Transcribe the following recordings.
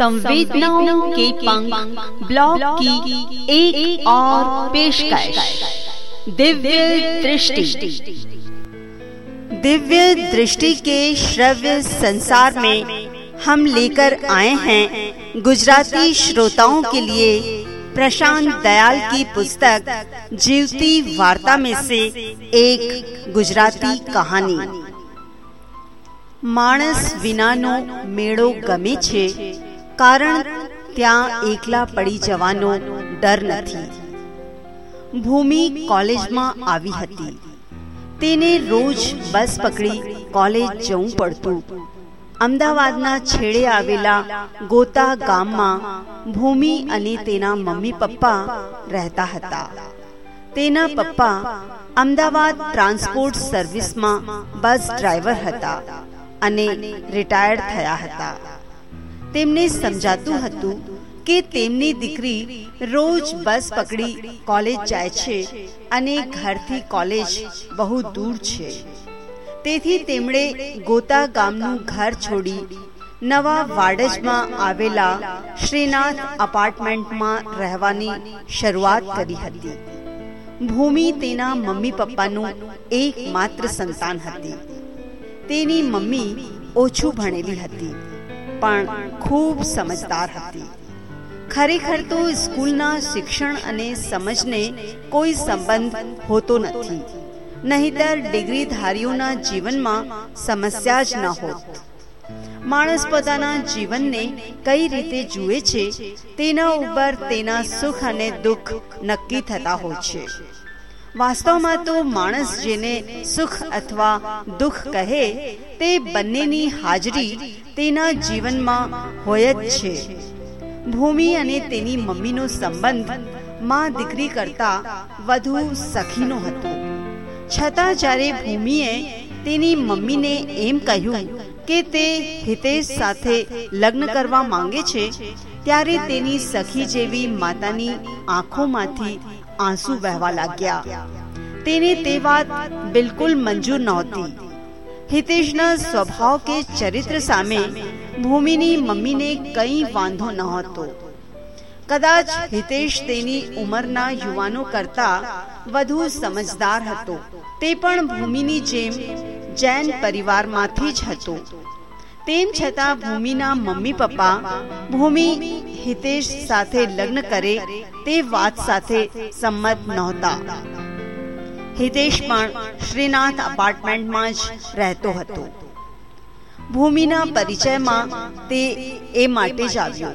संवेदनाओं के पंख ब्लॉग की एक, और पेशकश दिव्य दृष्टि दिव्य दृष्टि के श्रव्य संसार में हम लेकर आए हैं गुजराती श्रोताओं के लिए प्रशांत दयाल की पुस्तक जीवती वार्ता में से एक गुजराती कहानी માણસ વિનાનો મેળો ગમે છે કારણ ત્યાં એકલા પડી જવાનો ડર નથી. ભૂમિ કોલેજમાં આવી હતી. તેને રોજ બસ પકડી કોલેજ જવું પડતું. અમદાવાદના છેડે આવેલા ગોતા ગામમાં ભૂમિ અને તેના મમ્મી પપ્પા રહેતા હતા. તેના પપ્પા અમદાવાદ ટ્રાન્સપોર્ટ સર્વિસમાં બસ ડ્રાઈવર હતા અને રિટાયર્ડ થયા હતા. તેમને સમજાતું હતું કે તેમની દીકરી રોજ બસ પકડી કોલેજ જાય છે અને ઘરથી કોલેજ બહુ દૂર છે. તેથી તેમણે ગોતા ગામનું ઘર છોડી નવા વાડજમાં આવેલા શ્રીનાથ અપાર્ટમેન્ટમાં રહેવાની શરૂઆત કરી હતી. ભૂમિ તેના મમ્મી પપ્પાનું એકમાત્ર સંતાન હતી. તેની મમ્મી ઓછું ભણેલી હતી. પણ ખૂબ સમજદાર હતી. ખરેખર તો સ્કૂલના શિક્ષણ અને સમજને કોઈ સંબંધ હોતો નથી. નહીતર ડિગ્રીધારીઓના જીવનમાં સમસ્યા જ ન હોત. માણસ પોતાના જીવનને કઈ રીતે જુએ છે, તેના ઉપર તેના સુખ અને દુઃખ નક્કી થતા હોય છે. વાસ્તવમાં તો માણસ જેને સુખ અથવા દુઃખ કહે, તે બંનેની હાજરી તેના જીવનમાં હોય જ છે. ભૂમિ અને તેની મમ્મીનો સંબંધમાં દીકરી કરતા વધુ સખીનો હતો. છતાં જ્યારે ભૂમિએ તેની મમ્મીને એમ કહ્યું કે તે હિતેશ સાથે લગ્ન કરવા માંગે છે, ત્યારે તેની સખી જેવી માતાની આંખોમાંથી આંસુ વહેવા લાગ્યા તેને તે વાત બિલકુલ મંજૂર નહોતી હિતેશના સ્વભાવ કે ચરિત્ર સામે ભૂમિની મમ્મીને કંઈ વાંધો નહોતો કદાચ હિતેશ તેની ઉંમરના યુવાનો કરતા વધુ સમજદાર હતો તે પણ ભૂમિની જેમ જૈન પરિવારમાંથી જ હતો તેમ છતાં ભૂમિના મમ્મી પપ્પા ભૂમિ હિતેશ સાથે લગ્ન કરે તે વાત સાથે સંમત નહોતા હિતેશ પણ શ્રીનાથ અપાર્ટમેન્ટમાં જ રહેતો હતો ભૂમિના પરિચયમાં તે એ માટે જ આવ્યો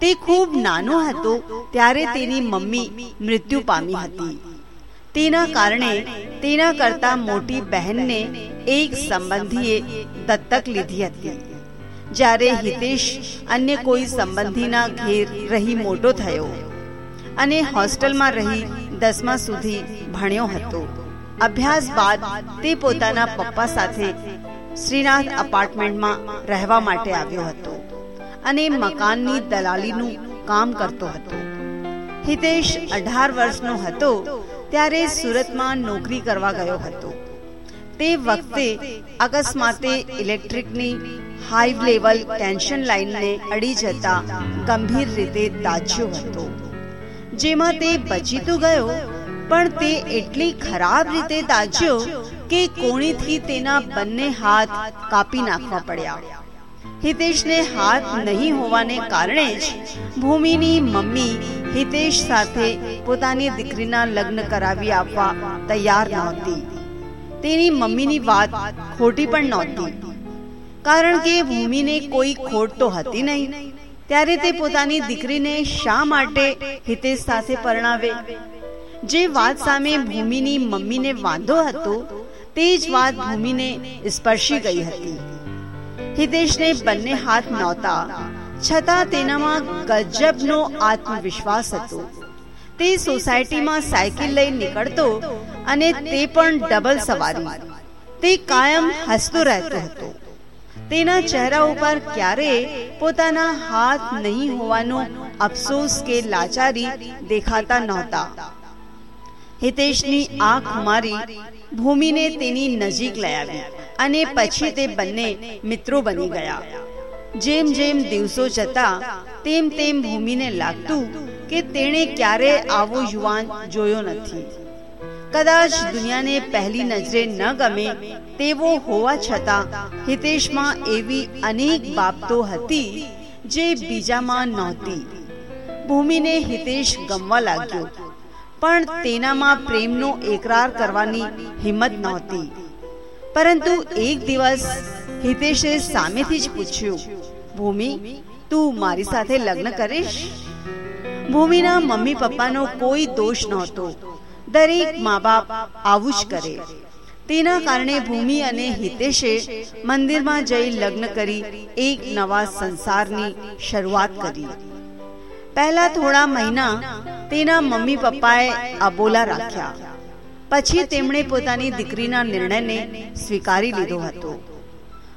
તે ખૂબ નાનો હતો ત્યારે તેની મમ્મી મૃત્યુ પામી હતી તેના કારણે તેના કરતા મોટી બહેનને એક સંબંધીએ દત્તક લીધી હતી જ્યારે હિતેશ અન્ય કોઈ સંબંધીના ઘેર રહી મોટો થયો અને હોસ્ટેલમાં રહી દસમા સુધી ભણ્યો હતો. અભ્યાસ બાદ તે પોતાના પપ્પા સાથે શ્રીનાથ અપાર્ટમેન્ટમાં રહેવા માટે આવ્યો હતો અને મકાનની દલાલીનું કામ કરતો હતો. હિતેશ અઢાર વર્ષનો હતો ત્યારે સુરતમાં નોકરી કરવા ગયો હતો. તે વખતે અકસ્માતે ઇલેક્ટ્રિકની હાઈ લેવલ ટેન્શન લાઇનને અડી જતા ગંભીર રીતે દાજ્યો હતો. જેમાં તે બચી તો ગયો, પણ તે એટલી ખરાબ રીતે દાજ્યો કે કોણીથી તેના બંને હાથ કાપી નાખવા પડ્યા. હિતેશને હાથ નહીં હોવાને કારણે જ ભૂમિની મમ્મી હિતેશ સાથે પોતાની દીકરીના લગ્ન કરાવી આપવા તૈયાર નહોતી. તેની મમ્મીની વાત ખોટી પણ નહોતી. કારણ કે ભૂમિને કોઈ ખોટ તો હતી નહીં. ત્યારે તે પોતાની દીકરીને શા માટે હિતેશ સાથે પરણાવે? જે વાત સામે ભૂમિની મમ્મીને વાંધો હતો, તે જ વાત ભૂમિને સ્પર્શી ગઈ હતી. હિતેશને બંને હાથ નહોતા, છતાં તેનામાં ગજબનો આત્મવિશ્વાસ હતો. તે સોસાયટીમાં સાયકલ લઈ નીકળતો અને તે પણ ડબલ સવારી. તે કાયમ હસતો રહેતો હતો. તેના ચહેરા ઉપર ક્યારે પોતાના હાથ નહીં હોવાનો અફસોસ કે લાચારી દેખાતા નહોતા. હિતેશની આંખ મારી ભૂમિને તેની નજીક લઈ આવી અને પછી તે બંને મિત્રો બની ગયા. જેમ જેમ દિવસો જતા, તેમ તેમ ભૂમિને લાગતું કે તેણે ક્યારે આવો યુવાન જોયો નથી. કદાચ દુનિયાને પહેલી નજરે ન ગમે તેવો હોવા છતાં હિતેશમાં એવી અનેક બાબતો હતી જે બીજામાં નહોતી. ભૂમિને હિતેશ ગમવા લાગ્યો, પણ તેનામાં પ્રેમનો એકરાર કરવાની હિંમત નહોતી. પરંતુ એક દિવસ હિતેશે સામેથી જ પૂછ્યું, ભૂમિ, તું મારી સાથે લગ્ન કરીશ? ભૂમિના મમ્મી પપ્પાનો કોઈ દોષ નહોતો. દરેક મા બાપ આવું જ કરે. તેના કારણે ભૂમિ અને હિતેશે મંદિરમાં જઈ લગ્ન કરી એક નવા સંસારની શરૂઆત કરી. પહેલા થોડા મહિના તેના મમ્મી પપ્પાએ અબોલા રાખ્યા. પછી તેમણે પોતાની દીકરીના નિર્ણયને સ્વીકારી લીધો હતો.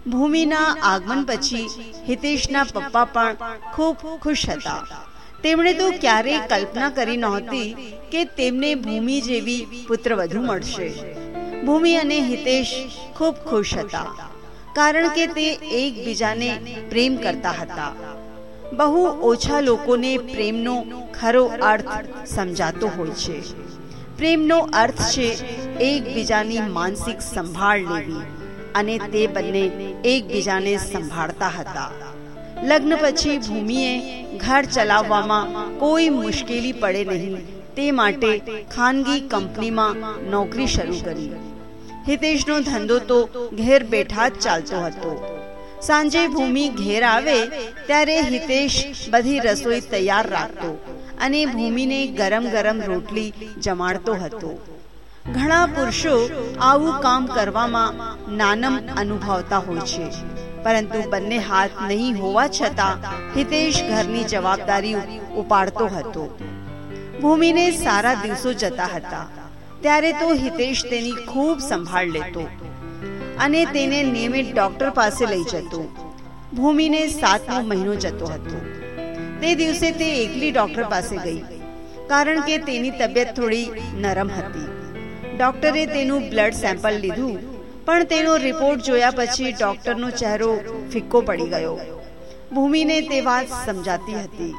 ભૂમિના આગમન પછી હિતેશના પપ્પા પણ ખૂબ ખુશ હતા. તેમણે તો ક્યારેય કલ્પના કરી નહોતી કે તેમને ભૂમિ જેવી પુત્રવધુ મળશે. ભૂમિ અને હિતેશ ખૂબ ખુશ હતા, કારણ કે તે એકબીજાને પ્રેમ કરતા હતા. બહુ ઓછા લોકોને પ્રેમનો ખરો અર્થ સમજાતો હોય છે. પ્રેમનો અર્થ છે એકબીજાની માનસિક સંભાળ લેવી, અને તે બંને એકબીજાને સંભાળતા હતા. લગ્ન પછી ભૂમિએ ઘર ચલાવવામાં કોઈ મુશ્કેલી પડે નહીં. તે માટે ખાનગી કંપનીમાં નોકરી શરૂ કરી. હિતેશનો ધંધો તો ઘેર બેઠા જ ચાલતો હતો. સાંજે ભૂમિ ઘેર આવે ત્યારે હિતેશ બધી રસોઈ તૈયાર રાખતો અને ભૂમિને ગરમ ગરમ રોટલી જમાડતો હતો. ઘણા પુરુષો આવું કામ કરવામાં નાનમ અનુભવતા હોય છે. પરંતુ બંને હાથ નહીં હોવા છતાં હિતેશ ઘરની જવાબદારી ઉપાડતો હતો. ભૂમિને સારા દિવસો જતા હતા. ત્યારે તો હિતેશ તેની ખૂબ સંભાળ લેતો અને તેને નિયમિત ડોક્ટર પાસે લઈ જતો. ભૂમિને સાતમો મહિનો જતો હતો. તે દિવસે તે એકલી ડોક્ટર પાસે ગઈ, કારણ કે તેની તબિયત થોડી નરમ હતી. ડોક્ટરે તેનું બ્લડ સેમ્પલ લીધું પણ તેનો રિપોર્ટ જોયા પછી ડોક્ટરનો ચહેરો ફિક્કો પડી ગયો. ભૂમિને તે વાત સમજાતી હતી.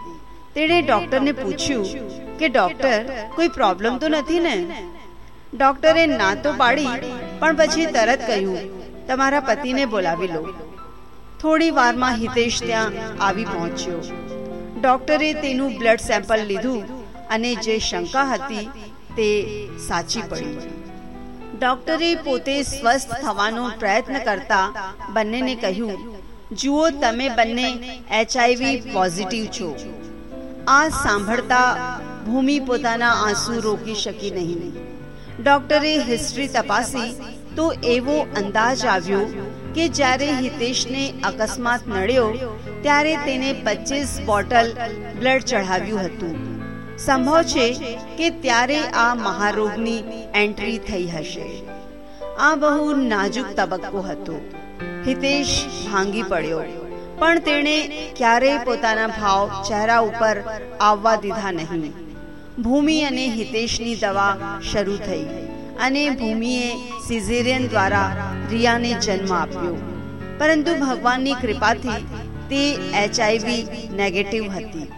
તેણે ડોક્ટરને પૂછ્યું કે ડોક્ટર કોઈ પ્રોબ્લેમ તો નથી ને? ડોક્ટરે ના તો પાડી, પણ પછી તરત કહ્યું, તમારા પતિને બોલાવી લો. થોડી વારમાં હિતેશ ત્યાં આવી પહોંચ્યો. ડોક્ટરે તેનું બ્લડ સેમ્પલ લીધું અને જે શંકા હતી તે સાચી પડી. ડોક્ટરે પોતે સ્વસ્થ થવાનો પ્રયત્ન કરતા બંનેને કહ્યું, જુઓ, તમે બંને એચઆઈવી પોઝિટિવ છો. આ સાંભળતા ભૂમિ પોતાના આંસુ રોકી શકી નહીં. ડોક્ટરે હિસ્ટ્રી તપાસી તો એવો અંદાજ આવ્યો કે જ્યારે હિતેશને અકસ્માત નડ્યો, ત્યારે તેને પચીસ બોટલ બ્લડ ચઢાવ્યું હતું. સંભવ છે કે ત્યારે આ મહારોગની એન્ટ્રી થઈ હશે. આ બહુ નાજુક તબક્કો હતો. હિતેશ ભાંગી પડ્યો, પણ તેણે ક્યારેય પોતાના ભાવ ચહેરા ઉપર આવવા દીધા નહીં. ભૂમિ અને હિતેશની દવા શરૂ થઈ અને ભૂમિએ સિઝેરિયન દ્વારા રિયાને જન્મ આપ્યો. પરંતુ ભગવાનની કૃપાથી તે એચઆઈવી નેગેટિવ હતી.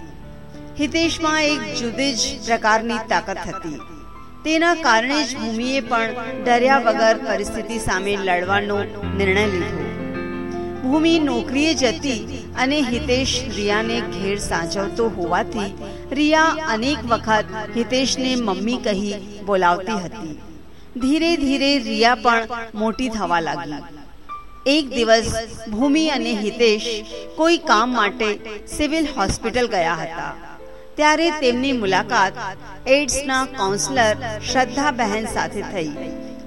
હિતેશમાં એક જુદી જ પ્રકારની તાકાત હતી. તેના કારણે જ ભૂમિએ પણ ડર્યા વગર પરિસ્થિતિ સામે લડવાનો નિર્ણય લીધો. ભૂમિ નોકરીએ જતી અને હિતેશ રિયાને ઘેર સાચવતો હોવાથી રિયા અનેક વખત હિતેશને મમ્મી કહી બોલાવતી હતી. ધીરે ધીરે રિયા પણ મોટી થવા લાગી. એક દિવસ ભૂમિ અને હિતેશ કોઈ કામ માટે સિવિલ હોસ્પિટલ ગયા હતા. ત્યારે તેમની મુલાકાત એડ્સના કાઉન્સલર શ્રદ્ધા બહેન સાથે થઈ.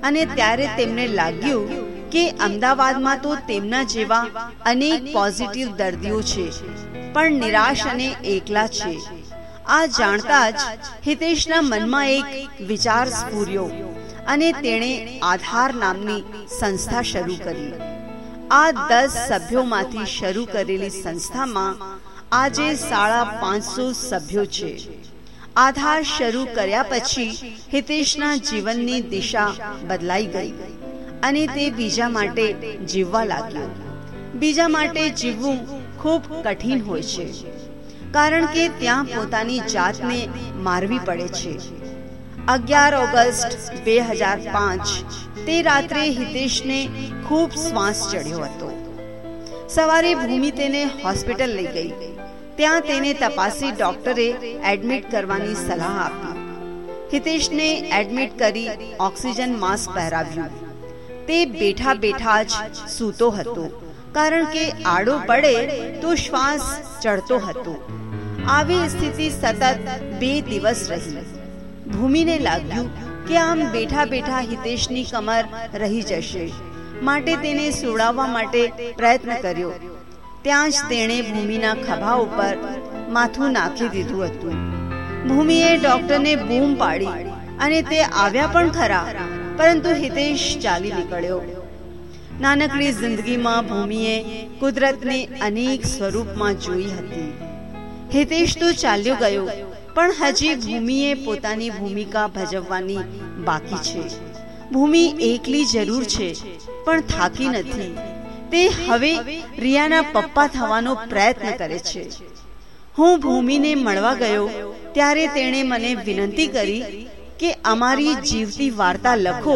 અને ત્યારે તેમને લાગ્યું કે અમદાવાદમાં તો તેમના જેવા અનેક પોઝિટિવ દર્દીઓ છે, પણ નિરાશ અને એકલા છે. આ જાણતા જ હિતેશના મનમાં એક વિચાર સ્ફૂર્યો અને તેણે આધાર નામની સંસ્થા શરૂ કરી. આ દસ સભ્યોમાંથી શરૂ કરેલી સંસ્થામાં આજે સાડા પાંચસો સભ્યો છે. આધાર શરૂ કર્યા પછી હિતેશના જીવનની દિશા બદલાઈ ગઈ અને તે બીજા માટે જીવવા લાગ્યો. બીજા માટે જીવવું ખૂબ કઠિન હોય છે, કારણ કે ત્યાં પોતાની જાતને મારવી પડે છે. અગિયાર ઓગસ્ટ બે હજાર પાંચ, તે રાત્રે હિતેશને ખૂબ શ્વાસ ચડ્યો હતો. સવારે ભૂમિ તેને હોસ્પિટલ લઈ ગઈ. ત્યાં તેને તપાસી ડોક્ટરે એડમિટ કરવાની સલાહ આપી. હિતેશને એડમિટ કરી ઓક્સિજન માસ્ક પહેરાવ્યું. તે બેઠા બેઠા જ સૂતો હતો. કારણ કે આડો પડે તો શ્વાસ ચડતો હતો. આવી સ્થિતિ સતત બે દિવસ રહી. ભૂમિને લાગ્યું કે આમ બેઠા બેઠા હિતેશની કમર રહી જશે. માટે તેને સુડાવવા માટે પ્રયત્ન કર્યો. ત્યાં જ તેણે ભૂમિના ખભા ઉપર માથું નાખી દીધું હતું. ભૂમિએ ડોક્ટરને બૂમ પાડી અને તે આવ્યા પણ ખરા, પરંતુ હિતેશ ચાલી નીકળ્યો. નાનકડી જિંદગીમાં ભૂમિએ કુદરતને અનેક સ્વરૂપમાં જોઈ હતી. હિતેશ તો ચાલ્યો ગયો, પણ હજી ભૂમિએ પોતાની ભૂમિકા ભજવવાની બાકી છે. ભૂમિ એકલી જરૂર છે, પણ થાકી નથી. તે હવે રિયાના પપ્પા થવાનો પ્રયત્ન કરે છે. હું ભૂમિને મળવા ગયો ત્યારે તેણે મને વિનંતી કરી કે અમારી જીવતી વાર્તા લખો,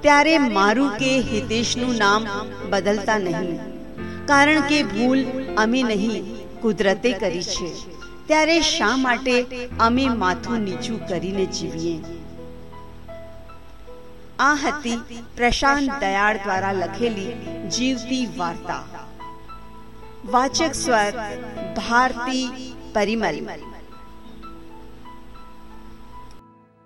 ત્યારે મારું કે હિતેશનું નામ બદલતા નહીં. કારણ કે ભૂલ અમે નહીં, કુદરતે કરી છે. ત્યારે શા માટે અમે માથું નીચું કરીને જીવીએ? આ હતી પ્રશાંત દયાળ દ્વારા લખેલી જીવતી વાર્તા. વાચક સ્વર ભારતી પરિમલ.